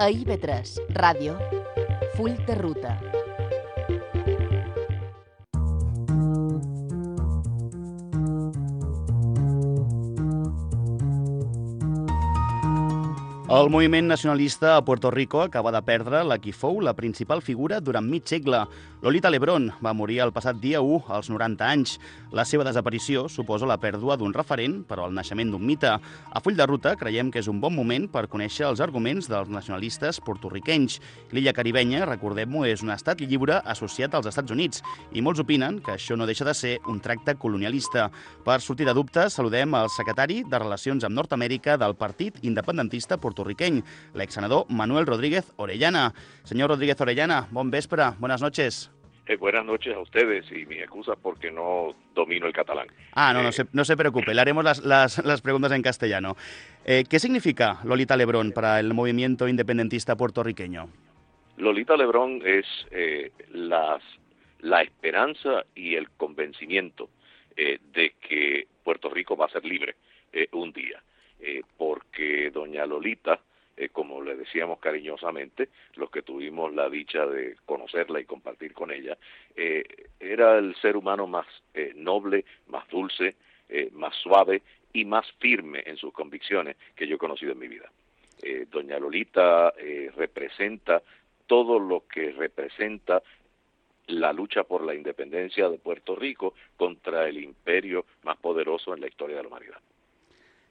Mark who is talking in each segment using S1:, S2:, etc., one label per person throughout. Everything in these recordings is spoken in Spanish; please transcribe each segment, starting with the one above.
S1: A IB3 Ràdio, Full de Ruta.
S2: El moviment nacionalista a Puerto Rico acaba de perdre la qui fou la principal figura durant mig segle. Lolita Lebrón va morir el passat dia 1 als 90 anys. La seva desaparició suposa la pèrdua d'un referent, però el naixement d'un mite. A full de ruta creiem que és un bon moment per conèixer els arguments dels nacionalistes portorriquenys. L'illa caribenya, recordem-ho, és un estat lliure associat als Estats Units i molts opinen que això no deixa de ser un tracte colonialista. Per sortir de dubtes, saludem el secretari de Relacions amb Nord-Amèrica del Partit Independentista Portorriqueny puertorriqueño, el ex senador Manuel Rodríguez Orellana. Señor Rodríguez Orellana, buen véspera, buenas noches.
S3: Eh, buenas noches a ustedes y mi excusa porque no domino el catalán.
S2: Ah, no, no, eh, se, no se preocupe, le haremos las, las, las preguntas en castellano. Eh, ¿Qué significa Lolita Lebrón para el movimiento independentista puertorriqueño?
S3: Lolita Lebrón es eh, las, la esperanza y el convencimiento eh, de que Puerto Rico va a ser libre eh, un día. Eh, porque doña Lolita, eh, como le decíamos cariñosamente, los que tuvimos la dicha de conocerla y compartir con ella, eh, era el ser humano más noble, más dulce, más suave y más firme en sus convicciones que yo he conocido en mi vida. doña Lolita representa todo lo que representa la lucha por la independencia de Puerto Rico contra el imperio más poderoso en la historia de la humanidad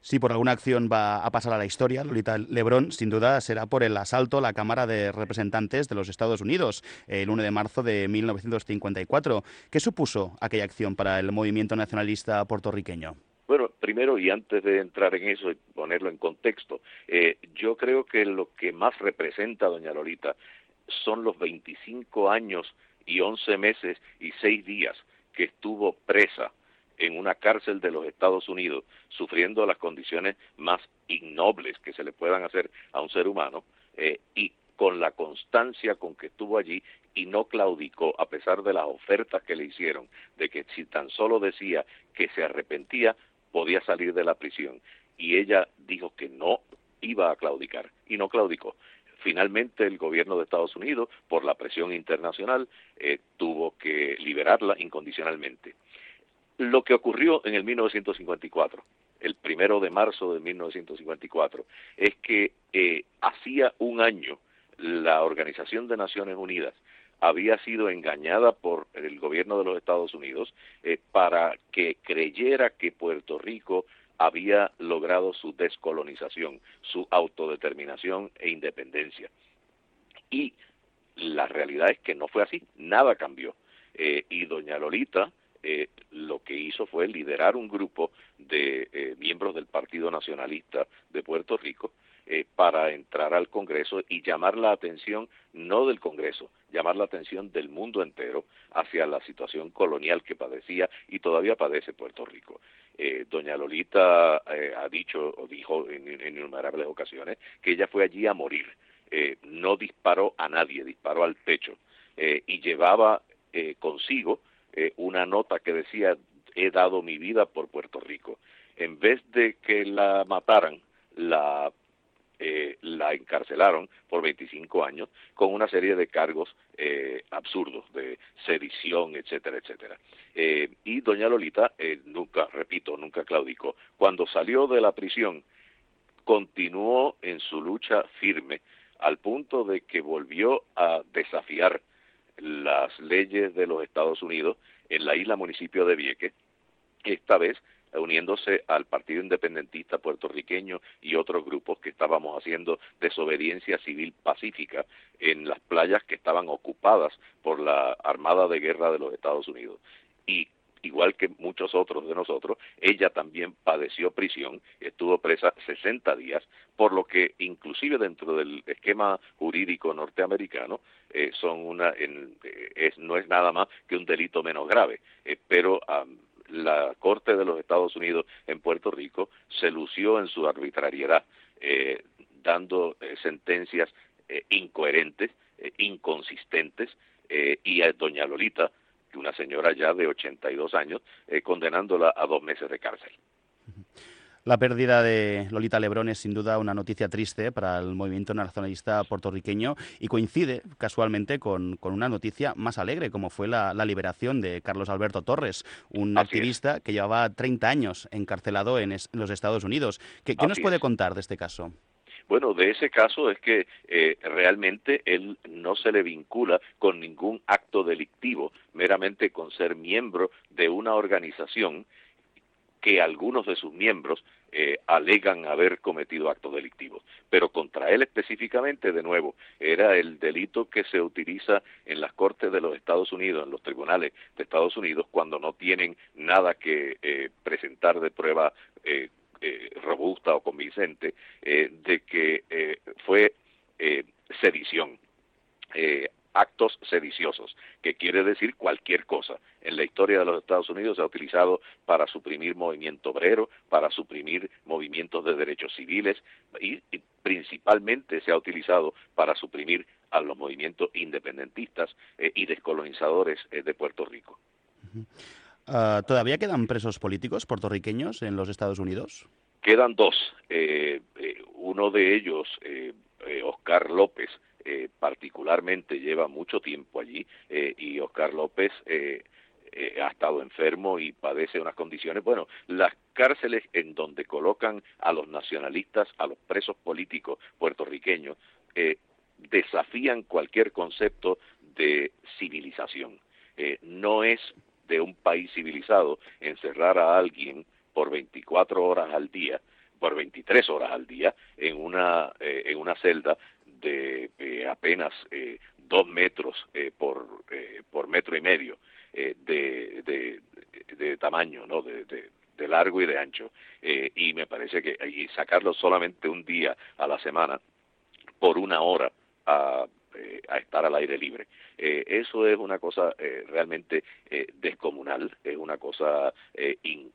S2: si por alguna acción va a pasar a la historia, Lolita Lebrón, sin duda será por el asalto a la Cámara de Representantes de los Estados Unidos el 1 de marzo de 1954. ¿Qué supuso aquella acción para el movimiento nacionalista puertorriqueño?
S3: Bueno, primero y antes de entrar en eso y ponerlo en contexto, eh, yo creo que lo que más representa a doña Lolita son los 25 años y 11 meses y 6 días que estuvo presa en una cárcel de los Estados Unidos, sufriendo las condiciones más ignobles que se le puedan hacer a un ser humano, eh, y con la constancia con que estuvo allí y no claudicó a pesar de las ofertas que le hicieron, de que si tan solo decía que se arrepentía, podía salir de la prisión. Y ella dijo que no iba a claudicar y no claudicó. Finalmente el gobierno de Estados Unidos, por la presión internacional, eh, tuvo que liberarla incondicionalmente. Lo que ocurrió en el 1954, el primero de marzo de 1954, es que eh, hacía un año la Organización de Naciones Unidas había sido engañada por el gobierno de los Estados Unidos eh, para que creyera que Puerto Rico había logrado su descolonización, su autodeterminación e independencia. Y la realidad es que no fue así, nada cambió. Eh, y doña Lolita, eh, lo que hizo fue liderar un grupo de eh, miembros del Partido Nacionalista de Puerto Rico eh, para entrar al Congreso y llamar la atención, no del Congreso, llamar la atención del mundo entero hacia la situación colonial que padecía y todavía padece Puerto Rico. doña Lolita ha dicho o dijo en, innumerables ocasiones que ella fue allí a morir. no disparó a nadie, disparó al techo y llevaba consigo eh, una nota que decía he dado mi vida por Puerto Rico. En vez de que la mataran, la eh, la encarcelaron por 25 años con una serie de cargos eh, absurdos de sedición, etcétera, etcétera. Y doña Lolita nunca, repito, nunca claudicó. Cuando salió de la prisión, continuó en su lucha firme al punto de que volvió a desafiar las leyes de los Estados Unidos en la isla municipio de Vieques, esta vez uniéndose al Partido Independentista puertorriqueño y otros grupos que estábamos haciendo desobediencia civil pacífica en las playas que estaban ocupadas por la Armada de Guerra de los Estados Unidos. Y igual que muchos otros de nosotros, ella también padeció prisión, estuvo presa 60 días, por lo que inclusive dentro del esquema jurídico norteamericano eh, son una, en, eh, no es nada más que un delito menos grave, eh, pero la Corte de los Estados Unidos en Puerto Rico se lució en su arbitrariedad, dando sentencias incoherentes, inconsistentes, y a doña Lolita una señora ya de 82 años, eh, condenándola a dos meses de cárcel.
S2: La pérdida de Lolita Lebrón es sin duda una noticia triste para el movimiento nacionalista puertorriqueño y coincide casualmente con, una noticia más alegre, como fue la, liberación de Carlos Alberto Torres, un activista que llevaba 30 años encarcelado en, los Estados Unidos. ¿Qué, nos puede contar de este caso?
S3: Bueno, de ese caso es que eh, realmente él no se le vincula con ningún acto delictivo, meramente con ser miembro de una organización que algunos de sus miembros eh, alegan haber cometido actos delictivos. Pero contra él específicamente, de nuevo, era el delito que se utiliza en las cortes de los Estados Unidos, en los tribunales de Estados Unidos, cuando no tienen nada que eh, presentar de prueba eh, robusta o convincente eh, de que eh, fue sedición, actos sediciosos, que quiere decir cualquier cosa. En la historia de los Estados Unidos se ha utilizado para suprimir movimiento obrero, para suprimir movimientos de derechos civiles y, principalmente se ha utilizado para suprimir a los movimientos independentistas y descolonizadores de Puerto Rico.
S2: Ah, ¿Todavía quedan presos políticos puertorriqueños en los Estados Unidos?
S3: Quedan dos. Eh, eh, uno de ellos, eh, Oscar López, particularmente lleva mucho tiempo allí y Oscar López ha estado enfermo y padece unas condiciones. Bueno, las cárceles en donde colocan a los nacionalistas, a los presos políticos puertorriqueños, desafían cualquier concepto de civilización. no es de un país civilizado encerrar a alguien por 24 horas al día, por 23 horas al día, en una, eh, en una celda de eh, apenas eh, dos metros por, por metro y medio de, de, de, tamaño, ¿no? De, de, largo y de ancho. y me parece que y sacarlo solamente un día a la semana por una hora a eh, a estar al aire libre. Eh, eso es una cosa eh, realmente descomunal, es una cosa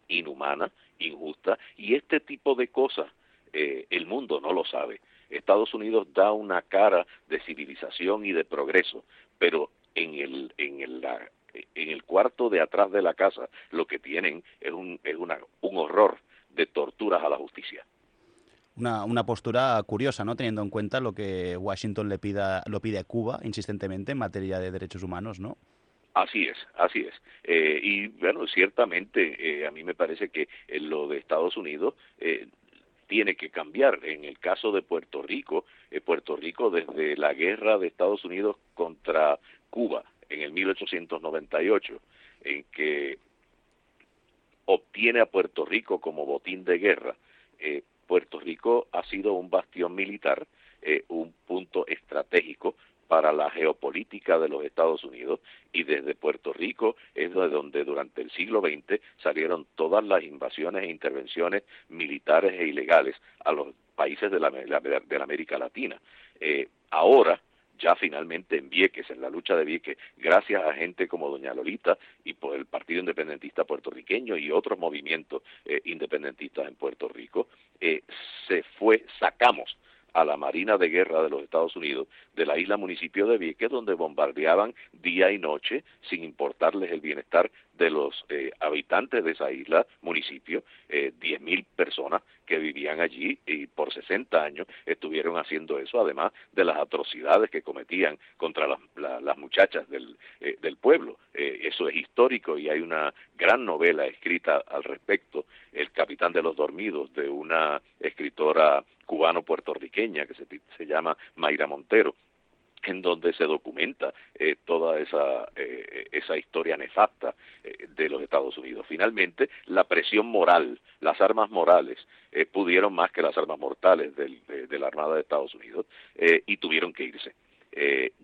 S3: inhumana, injusta, y este tipo de cosas el mundo no lo sabe. Estados Unidos da una cara de civilización y de progreso, pero en el, en el, en el cuarto de atrás de la casa lo que tienen es un, es una, un horror de torturas a la justicia
S2: una, una, postura curiosa, ¿no? Teniendo en cuenta lo que Washington le pida, lo pide a Cuba insistentemente en materia de derechos humanos, ¿no?
S3: Así es, así es. Eh, y bueno, ciertamente eh, a mí me parece que lo de Estados Unidos eh, tiene que cambiar. En el caso de Puerto Rico, Puerto Rico desde la guerra de Estados Unidos contra Cuba en el 1898, en que obtiene a Puerto Rico como botín de guerra, eh, Puerto Ha sido un bastión militar, eh, un punto estratégico para la geopolítica de los Estados Unidos y desde Puerto Rico es de donde durante el siglo XX salieron todas las invasiones e intervenciones militares e ilegales a los países de la, de la América Latina. Eh, ahora, ya finalmente en Vieques, en la lucha de Vieques, gracias a gente como Doña Lolita y por el Partido Independentista Puertorriqueño y otros movimientos eh, independentistas en Puerto Rico, eh, se fue, sacamos a la Marina de Guerra de los Estados Unidos de la isla municipio de Vieques, donde bombardeaban día y noche sin importarles el bienestar de los eh, habitantes de esa isla, municipio, eh, 10.000 personas que vivían allí y por 60 años estuvieron haciendo eso, además de las atrocidades que cometían contra las, las muchachas del, eh, del pueblo. Eh, eso es histórico y hay una gran novela escrita al respecto, El Capitán de los Dormidos, de una escritora cubano-puertorriqueña que se, llama Mayra Montero en donde se documenta eh, toda esa, eh, esa historia nefasta eh, de los Estados Unidos. Finalmente, la presión moral, las armas morales, pudieron más que las armas mortales del, de, la Armada de Estados Unidos y tuvieron que irse.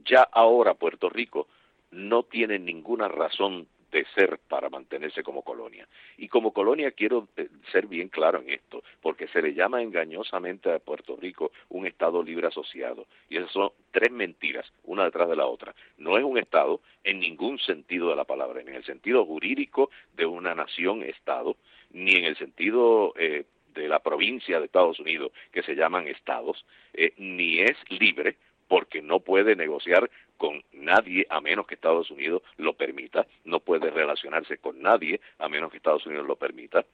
S3: ya ahora Puerto Rico no tiene ninguna razón de ser para mantenerse como colonia. Y como colonia quiero eh, ser bien claro en esto, porque se le llama engañosamente a Puerto Rico un Estado libre asociado. Y esas son tres mentiras, una detrás de la otra. No es un Estado en ningún sentido de la palabra, ni en el sentido jurídico de una nación-Estado, ni en el sentido eh, de la provincia de Estados Unidos, que se llaman estados, eh, ni es libre porque no puede negociar con nadie a menos que Estados Unidos lo permita, no puede relacionarse con nadie a menos que Estados Unidos lo permita,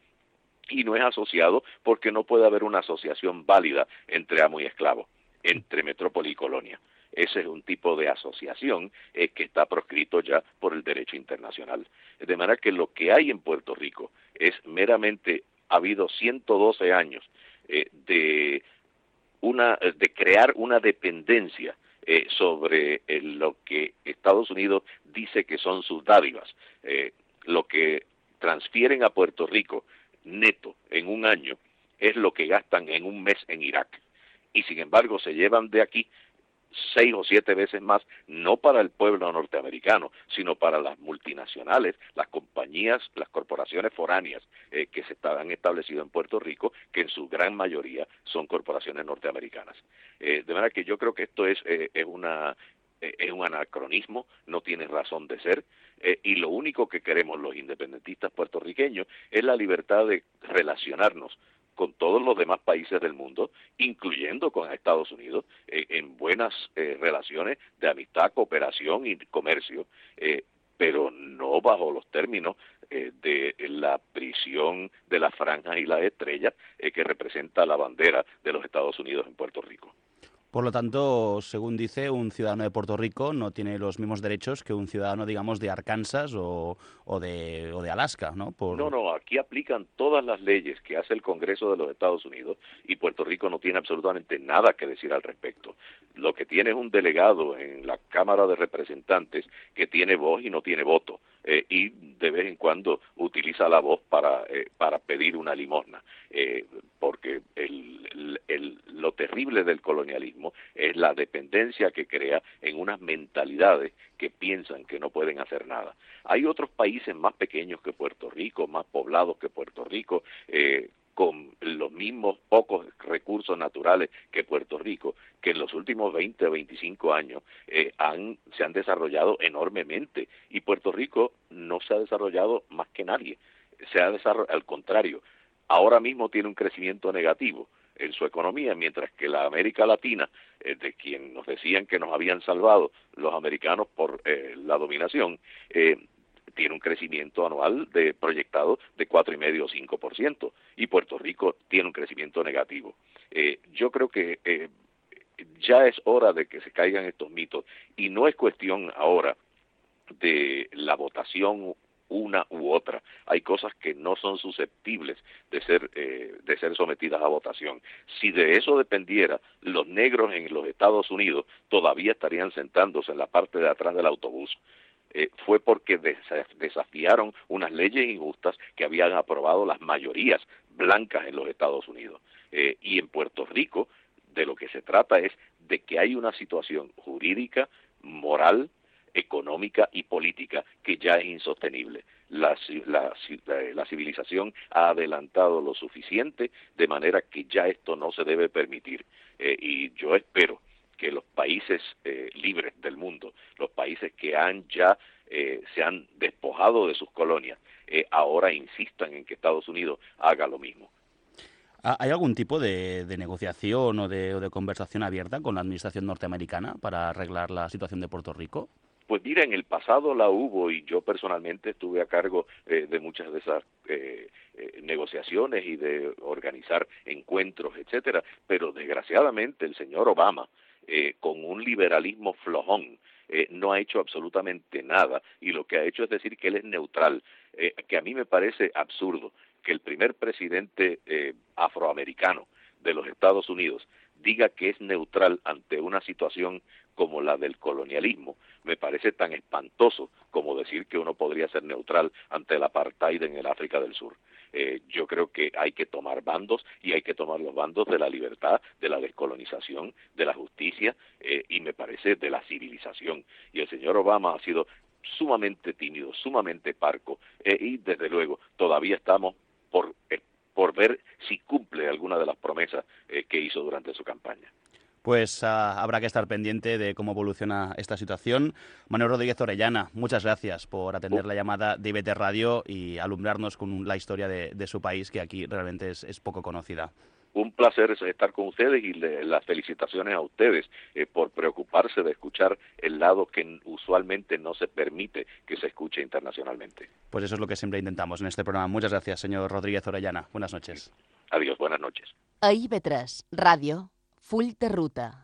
S3: y no es asociado porque no puede haber una asociación válida entre amo y esclavo, entre metrópoli y colonia. Ese es un tipo de asociación eh, que está proscrito ya por el derecho internacional. De manera que lo que hay en Puerto Rico es meramente, ha habido 112 años eh, de, una, de crear una dependencia eh, sobre lo que Estados Unidos dice que son sus dádivas. lo que transfieren a Puerto Rico neto en un año es lo que gastan en un mes en Irak. Y sin embargo se llevan de aquí seis o siete veces más, no para el pueblo norteamericano, sino para las multinacionales, las compañías, las corporaciones foráneas eh, que se han establecido en Puerto Rico, que en su gran mayoría son corporaciones norteamericanas. Eh, de manera que yo creo que esto es, eh, es una es un anacronismo, no tiene razón de ser, y lo único que queremos los independentistas puertorriqueños es la libertad de relacionarnos con todos los demás países del mundo, incluyendo con Estados Unidos, eh, en buenas eh, relaciones de amistad, cooperación y comercio, eh, pero no bajo los términos de la prisión de las franjas y las estrellas que representa la bandera de los Estados Unidos en Puerto Rico.
S2: Por lo tanto, según dice, un ciudadano de Puerto Rico no tiene los mismos derechos que un ciudadano, digamos, de Arkansas o, de, o de, Alaska, ¿no?
S3: No, no, aquí aplican todas las leyes que hace el Congreso de los Estados Unidos y Puerto Rico no tiene absolutamente nada que decir al respecto. Lo que tiene es un delegado en la Cámara de Representantes que tiene voz y no tiene voto. Eh, y de vez en cuando utiliza la voz para, eh, para pedir una limosna, eh, porque el, el, lo terrible del colonialismo es la dependencia que crea en unas mentalidades que piensan que no pueden hacer nada. Hay otros países más pequeños que Puerto Rico, más poblados que Puerto Rico, eh, con los mismos pocos recursos naturales que Puerto Rico, que en los últimos 20 o 25 años eh, han, se han desarrollado enormemente. Y Puerto Rico no se ha desarrollado más que nadie, se ha desarrollado, al contrario, ahora mismo tiene un crecimiento negativo en su economía, mientras que la América Latina, eh, de quien nos decían que nos habían salvado los americanos por eh, la dominación, eh, tiene un crecimiento anual de proyectado de cuatro y medio o cinco por ciento y Puerto Rico tiene un crecimiento negativo. Eh, yo creo que ya es hora de que se caigan estos mitos y no es cuestión ahora de la votación una u otra. Hay cosas que no son susceptibles de ser eh, de ser sometidas a votación. Si de eso dependiera, los negros en los Estados Unidos todavía estarían sentándose en la parte de atrás del autobús. Eh, fue porque desafiaron unas leyes injustas que habían aprobado las mayorías blancas en los Estados Unidos. Eh, y en Puerto Rico, de lo que se trata es de que hay una situación jurídica, moral, económica y política que ya es insostenible. La, la, civilización ha adelantado lo suficiente de manera que ya esto no se debe permitir. Eh, y yo espero que los países eh, libres del mundo, los países que han ya eh, se han despojado de sus colonias, eh, ahora insistan en que Estados Unidos haga lo mismo.
S2: ¿Hay algún tipo de, negociación o de, conversación abierta con la administración norteamericana para arreglar la situación de Puerto Rico?
S3: Pues mira, en el pasado la hubo y yo personalmente estuve a cargo de muchas de esas negociaciones y de organizar encuentros, etcétera, pero desgraciadamente el señor Obama eh, con un liberalismo flojón, eh, no ha hecho absolutamente nada y lo que ha hecho es decir que él es neutral, eh, que a mí me parece absurdo que el primer presidente afroamericano de los Estados Unidos diga que es neutral ante una situación como la del colonialismo, me parece tan espantoso como decir que uno podría ser neutral ante el apartheid en el África del Sur. Eh, yo creo que hay que tomar bandos y hay que tomar los bandos de la libertad, de la descolonización, de la justicia eh, y me parece de la civilización. Y el señor Obama ha sido sumamente tímido, sumamente parco eh, y desde luego todavía estamos por, por ver si cumple alguna de las promesas que hizo durante su campaña
S2: pues ah, habrá que estar pendiente de cómo evoluciona esta situación. Manuel Rodríguez Orellana, muchas gracias por atender la llamada de IBT Radio y alumbrarnos con la historia de, su país, que aquí realmente es poco conocida.
S3: un placer estar con ustedes y las felicitaciones a ustedes eh, por preocuparse de escuchar el lado que usualmente no se permite que se escuche internacionalmente.
S2: Pues eso es lo que siempre intentamos en este programa. Muchas gracias, señor Rodríguez Orellana. Buenas noches.
S3: Adiós, buenas noches.
S1: A IB3, Radio, Full de Ruta.